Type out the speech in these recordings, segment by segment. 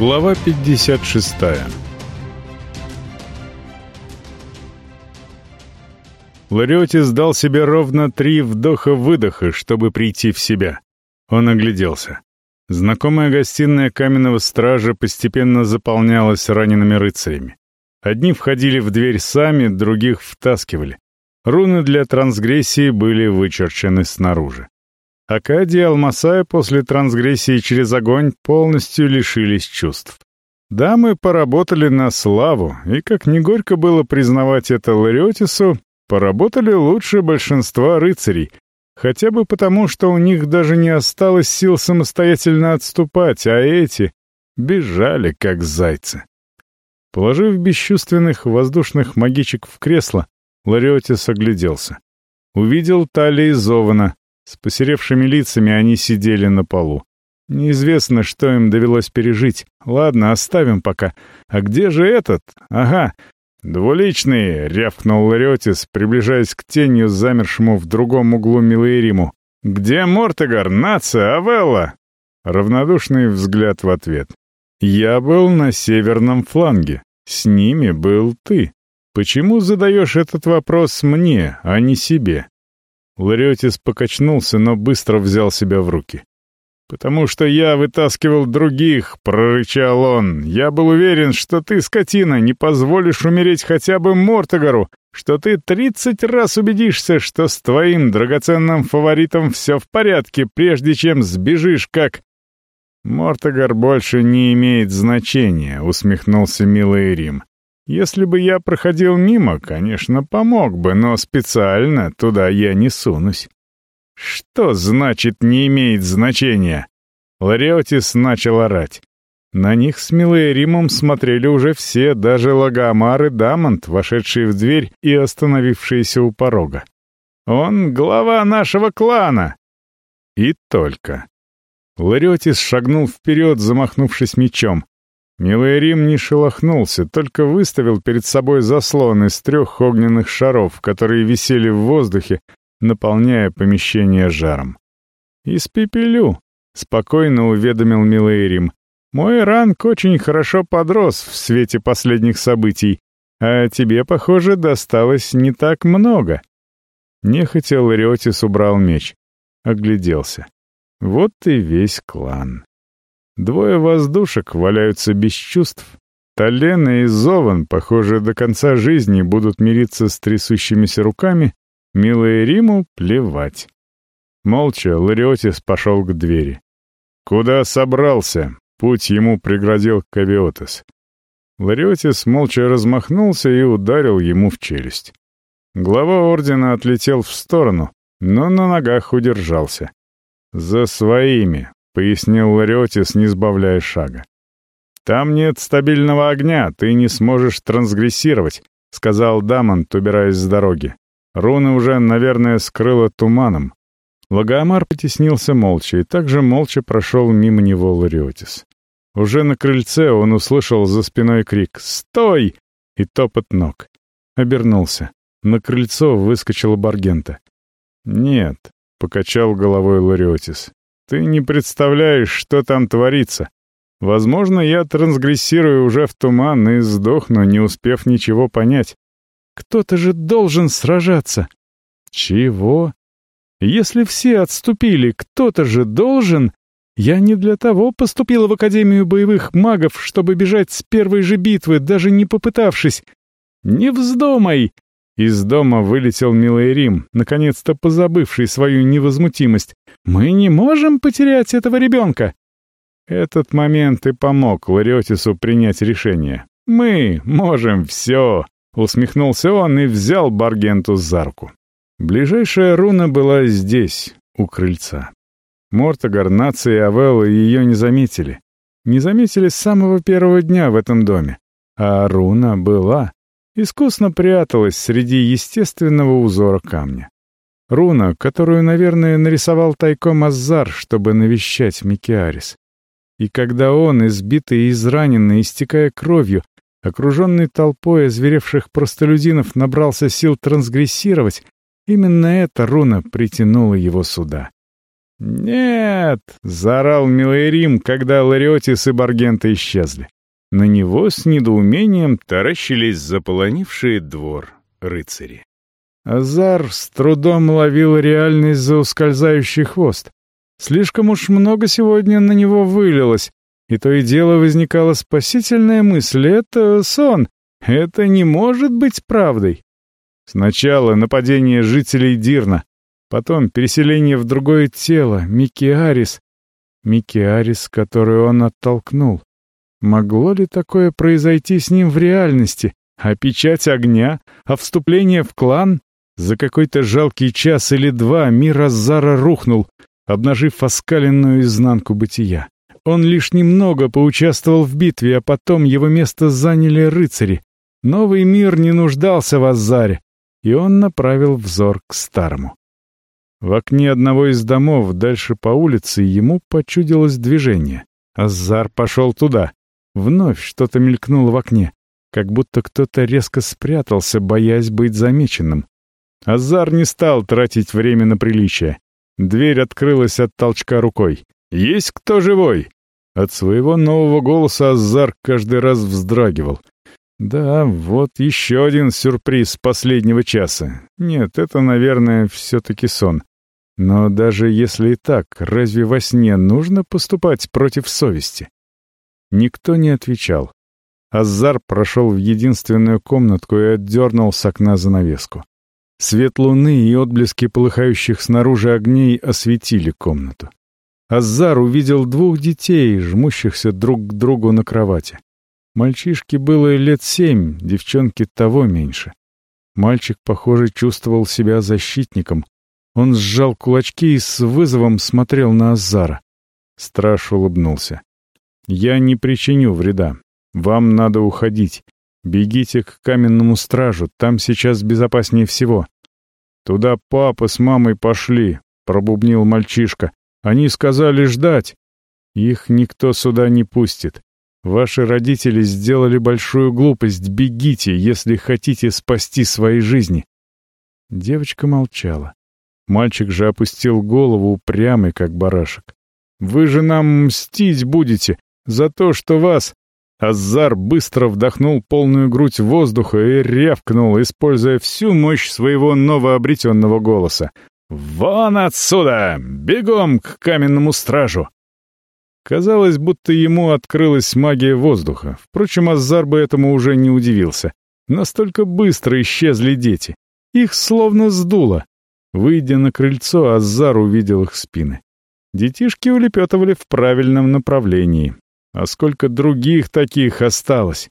Глава 56 Лариотис дал себе ровно три вдоха-выдоха, чтобы прийти в себя. Он огляделся. Знакомая гостиная каменного стража постепенно заполнялась ранеными рыцарями. Одни входили в дверь сами, других втаскивали. Руны для трансгрессии были вычерчены снаружи. Акади и Алмасая после трансгрессии через огонь полностью лишились чувств. Дамы поработали на славу, и, как не горько было признавать это Лариотису, поработали лучше большинства рыцарей, хотя бы потому, что у них даже не осталось сил самостоятельно отступать, а эти бежали, как зайцы. Положив бесчувственных воздушных магичек в кресло, Лариотис огляделся. Увидел талии Зована, с посеревшими лицами они сидели на полу. Неизвестно, что им довелось пережить. Ладно, оставим пока. А где же этот? Ага. «Двуличный!» — рявкнул Лариотис, приближаясь к тенью, замершему в другом углу Милаириму. «Где Мортегар? Нация? Авелла?» Равнодушный взгляд в ответ. «Я был на северном фланге. С ними был ты. Почему задаешь этот вопрос мне, а не себе?» Лариотис покачнулся, но быстро взял себя в руки. «Потому что я вытаскивал других», — прорычал он. «Я был уверен, что ты, скотина, не позволишь умереть хотя бы Мортогору, что ты тридцать раз убедишься, что с твоим драгоценным фаворитом все в порядке, прежде чем сбежишь как...» «Мортогар больше не имеет значения», — усмехнулся милый Рим. Если бы я проходил мимо, конечно, помог бы, но специально туда я не сунусь. Что значит «не имеет значения»? Лариотис начал орать. На них с Милоэримом смотрели уже все, даже Лагомар и Дамонт, вошедшие в дверь и остановившиеся у порога. «Он глава нашего клана!» И только. Лариотис шагнул вперед, замахнувшись мечом. Милый не шелохнулся, только выставил перед собой заслон из трех огненных шаров, которые висели в воздухе, наполняя помещение жаром. «Испепелю», — спокойно уведомил Милый. «Мой ранг очень хорошо подрос в свете последних событий, а тебе, похоже, досталось не так много». Нехотя Лариотис убрал меч. Огляделся. Вот и весь клан. Двое воздушек валяются без чувств. Талена и Зован, похоже, до конца жизни будут мириться с трясущимися руками, милые Риму плевать. Молча Лариотис пошел к двери. «Куда собрался?» — путь ему преградил Кавиотес. Лариотис молча размахнулся и ударил ему в челюсть. Глава ордена отлетел в сторону, но на ногах удержался. «За своими», — пояснил Лариотис, не сбавляя шага. «Там нет стабильного огня, ты не сможешь трансгрессировать», — сказал Дамонт, убираясь с дороги. Руны уже, наверное, скрыло туманом. Лагомар потеснился молча и также молча прошел мимо него Лариотис. Уже на крыльце он услышал за спиной крик «Стой!» и топот ног. Обернулся. На крыльцо выскочила Баргента. «Нет», — покачал головой Лариотис. Ты не представляешь, что там творится. Возможно, я трансгрессирую уже в туман и сдохну, не успев ничего понять. Кто-то же должен сражаться. Чего? Если все отступили, кто-то же должен... Я не для того поступила в Академию боевых магов, чтобы бежать с первой же битвы, даже не попытавшись. Не вздумай! Из дома вылетел милый Рим, наконец-то позабывший свою невозмутимость. «Мы не можем потерять этого ребенка!» Этот момент и помог Лариотису принять решение. «Мы можем все!» — усмехнулся он и взял Баргенту за руку. Ближайшая руна была здесь, у крыльца. Мортогар, нация и Авелла ее не заметили. Не заметили с самого первого дня в этом доме. А руна была искусно пряталась среди естественного узора камня. Руна, которую, наверное, нарисовал тайком Азар, чтобы навещать Микиарис. И когда он, избитый и израненный, истекая кровью, окруженный толпой озверевших простолюдинов, набрался сил трансгрессировать, именно эта руна притянула его сюда. «Нет!» — заорал Милайрим, когда Лариотис и Баргента исчезли. На него с недоумением таращились заполонившие двор рыцари. Азар с трудом ловил реальность за ускользающий хвост. Слишком уж много сегодня на него вылилось, и то и дело возникала спасительная мысль — это сон, это не может быть правдой. Сначала нападение жителей Дирна, потом переселение в другое тело, Микиарис. Микиарис, которую он оттолкнул. Могло ли такое произойти с ним в реальности? А печать огня? А вступление в клан? За какой-то жалкий час или два мир Азара рухнул, обнажив оскаленную изнанку бытия. Он лишь немного поучаствовал в битве, а потом его место заняли рыцари. Новый мир не нуждался в Азаре, и он направил взор к старому. В окне одного из домов дальше по улице ему почудилось движение. Азар пошел туда. Вновь что-то мелькнуло в окне, как будто кто-то резко спрятался, боясь быть замеченным. Азар не стал тратить время на приличие. Дверь открылась от толчка рукой. «Есть кто живой?» От своего нового голоса Азар каждый раз вздрагивал. Да, вот еще один сюрприз последнего часа. Нет, это, наверное, все-таки сон. Но даже если и так, разве во сне нужно поступать против совести? Никто не отвечал. Азар прошел в единственную комнатку и отдернул с окна занавеску. Свет луны и отблески полыхающих снаружи огней осветили комнату. Азар увидел двух детей, жмущихся друг к другу на кровати. Мальчишке было лет семь, девчонке того меньше. Мальчик, похоже, чувствовал себя защитником. Он сжал кулачки и с вызовом смотрел на Азара. Страж улыбнулся. «Я не причиню вреда. Вам надо уходить. Бегите к каменному стражу, там сейчас безопаснее всего». «Туда папа с мамой пошли», — пробубнил мальчишка. «Они сказали ждать». «Их никто сюда не пустит. Ваши родители сделали большую глупость. Бегите, если хотите спасти свои жизни». Девочка молчала. Мальчик же опустил голову, упрямый, как барашек. «Вы же нам мстить будете за то, что вас...» Азар быстро вдохнул полную грудь воздуха и рявкнул, используя всю мощь своего новообретенного голоса. «Вон отсюда! Бегом к каменному стражу!» Казалось, будто ему открылась магия воздуха. Впрочем, Азар бы этому уже не удивился. Настолько быстро исчезли дети. Их словно сдуло. Выйдя на крыльцо, Азар увидел их спины. Детишки улепетывали в правильном направлении. А сколько других таких осталось?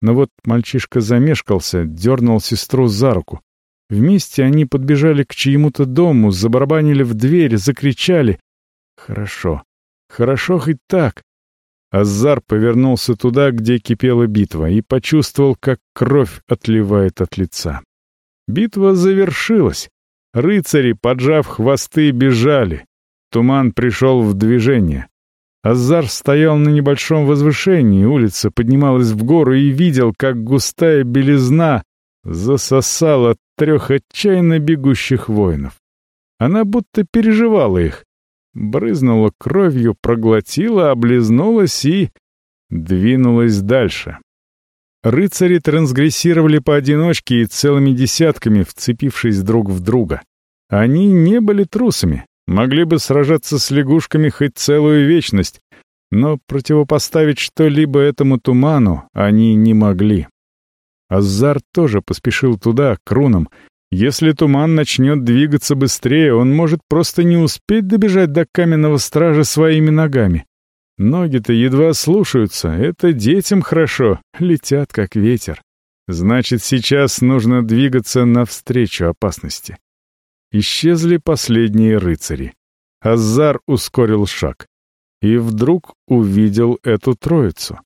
Но вот мальчишка замешкался, дернул сестру за руку. Вместе они подбежали к чьему-то дому, забарабанили в дверь, закричали. Хорошо. Хорошо хоть так. Азар повернулся туда, где кипела битва, и почувствовал, как кровь отливает от лица. Битва завершилась. Рыцари, поджав хвосты, бежали. Туман пришел в движение. Азар стоял на небольшом возвышении, улица поднималась в гору и видел, как густая белизна засосала трех отчаянно бегущих воинов. Она будто переживала их, брызнула кровью, проглотила, облизнулась и... двинулась дальше. Рыцари трансгрессировали поодиночке и целыми десятками, вцепившись друг в друга. Они не были трусами, могли бы сражаться с лягушками хоть целую вечность, но противопоставить что-либо этому туману они не могли. Азар тоже поспешил туда, к рунам, если туман начнет двигаться быстрее, он может просто не успеть добежать до каменного стража своими ногами. Ноги-то едва слушаются, это детям хорошо, летят как ветер. Значит, сейчас нужно двигаться навстречу опасности. Исчезли последние рыцари. Азар ускорил шаг. И вдруг увидел эту троицу.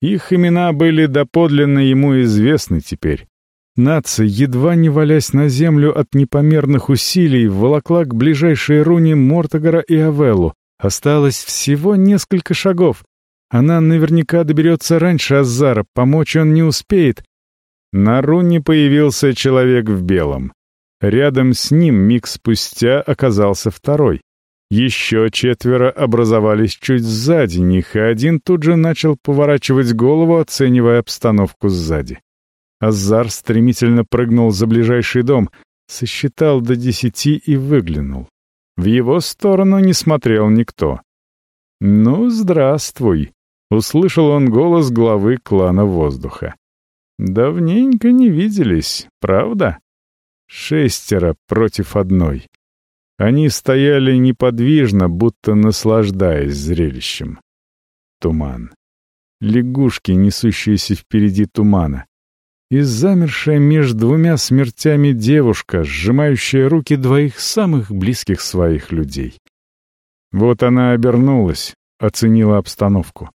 Их имена были доподлинно ему известны теперь. Нация, едва не валясь на землю от непомерных усилий, волокла к ближайшей руне Мортогара и Авеллу. Осталось всего несколько шагов. Она наверняка доберется раньше Азара, помочь он не успеет. На руне появился человек в белом. Рядом с ним миг спустя оказался второй. Еще четверо образовались чуть сзади них, и один тут же начал поворачивать голову, оценивая обстановку сзади. Азар стремительно прыгнул за ближайший дом, сосчитал до десяти и выглянул. В его сторону не смотрел никто. «Ну, здравствуй!» — услышал он голос главы клана воздуха. «Давненько не виделись, правда?» Шестеро против одной. Они стояли неподвижно, будто наслаждаясь зрелищем. Туман. Лягушки, несущиеся впереди тумана. И замершая между двумя смертями девушка, сжимающая руки двоих самых близких своих людей. Вот она обернулась, оценила обстановку.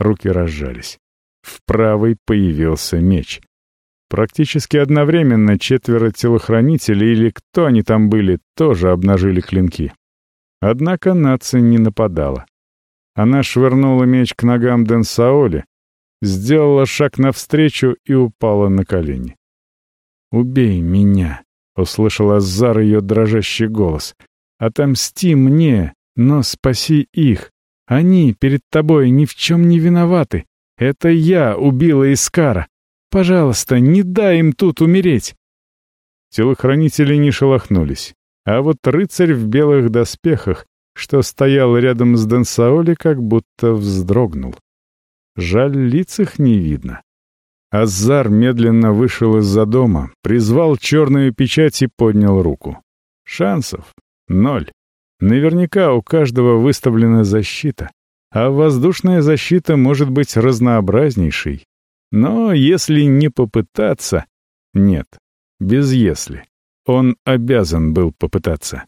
Руки разжались. В правой появился меч. Практически одновременно четверо телохранителей или кто они там были, тоже обнажили клинки. Однако нация не нападала. Она швырнула меч к ногам Денсаоли, сделала шаг навстречу и упала на колени. «Убей меня!» — услышал Азар ее дрожащий голос. «Отомсти мне, но спаси их. Они перед тобой ни в чем не виноваты. Это я убила Искара. Пожалуйста, не дай им тут умереть!» Телохранители не шелохнулись, а вот рыцарь в белых доспехах, что стоял рядом с Дансаоли, как будто вздрогнул. Жаль, лиц их не видно. Азар медленно вышел из-за дома, призвал черную печать и поднял руку. Шансов — ноль. Наверняка у каждого выставлена защита, а воздушная защита может быть разнообразнейшей, но если не попытаться... Нет, без «если». Он обязан был попытаться.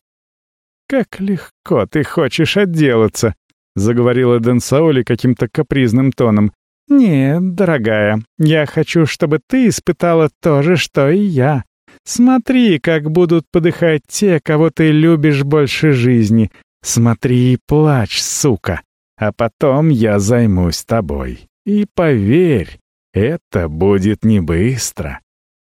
«Как легко ты хочешь отделаться», — заговорила Денсаоли каким-то капризным тоном. «Нет, дорогая, я хочу, чтобы ты испытала то же, что и я. Смотри, как будут подыхать те, кого ты любишь больше жизни. Смотри и плачь, сука. А потом я займусь тобой. И поверь, это будет не быстро.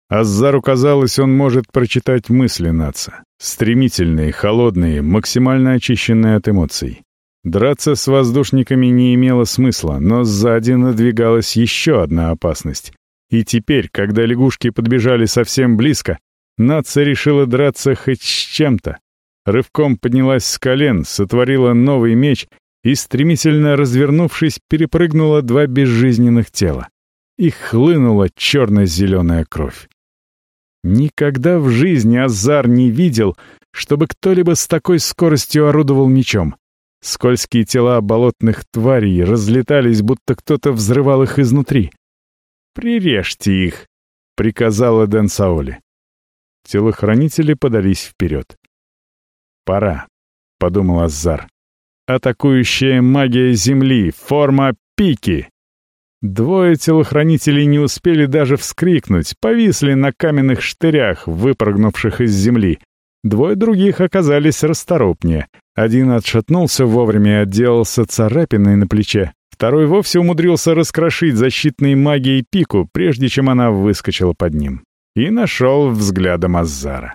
Азару казалось, он может прочитать мысли наца. Стремительные, холодные, максимально очищенные от эмоций. Драться с воздушниками не имело смысла, но сзади надвигалась еще одна опасность. И теперь, когда лягушки подбежали совсем близко, нация решила драться хоть с чем-то. Рывком поднялась с колен, сотворила новый меч и, стремительно развернувшись, перепрыгнула два безжизненных тела и хлынула черно-зеленая кровь. Никогда в жизни Азар не видел, чтобы кто-либо с такой скоростью орудовал мечом. Скользкие тела болотных тварей разлетались, будто кто-то взрывал их изнутри. «Прирежьте их!» — приказала Дэн Саоли. Телохранители подались вперед. «Пора», — подумал Азар. «Атакующая магия Земли, форма пики!» Двое телохранителей не успели даже вскрикнуть, повисли на каменных штырях, выпрыгнувших из земли. Двое других оказались расторопнее. Один отшатнулся вовремя и отделался царапиной на плече. Второй вовсе умудрился раскрошить защитной магией пику, прежде чем она выскочила под ним. И нашел взглядом Азара.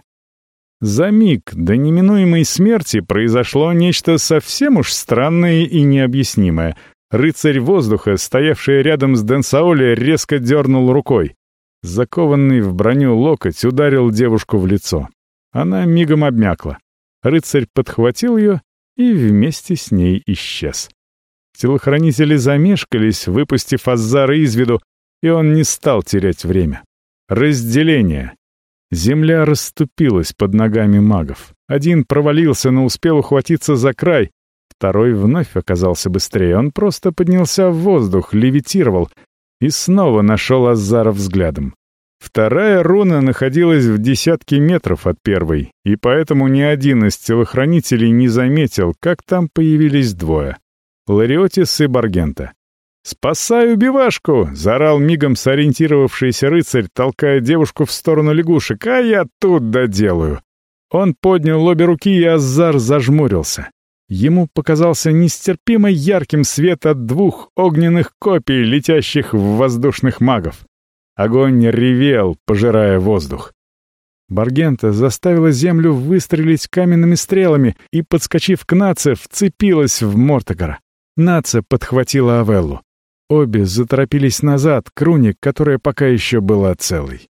За миг до неминуемой смерти произошло нечто совсем уж странное и необъяснимое — Рыцарь воздуха, стоявший рядом с Денсаоли, резко дернул рукой. Закованный в броню локоть ударил девушку в лицо. Она мигом обмякла. Рыцарь подхватил ее и вместе с ней исчез. Телохранители замешкались, выпустив Аззара из виду, и он не стал терять время. Разделение. Земля расступилась под ногами магов. Один провалился, но успел ухватиться за край, Второй вновь оказался быстрее. Он просто поднялся в воздух, левитировал и снова нашел Азара взглядом. Вторая руна находилась в десятке метров от первой, и поэтому ни один из телохранителей не заметил, как там появились двое — Лариотис и Баргента. «Спасай убивашку!» — заорал мигом сориентировавшийся рыцарь, толкая девушку в сторону лягушек. «А я тут доделаю!» Он поднял обе руки, и Азар зажмурился. Ему показался нестерпимо ярким свет от двух огненных копий, летящих в воздушных магов. Огонь ревел, пожирая воздух. Баргента заставила землю выстрелить каменными стрелами и, подскочив к Наце, вцепилась в Мортогара. Наца подхватила Авеллу. Обе заторопились назад, к руне, которая пока еще была целой.